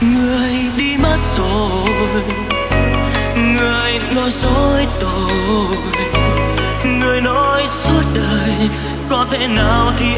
người đi mất rồi. Người nói dối tôi người nói suốt đời có thể nào thì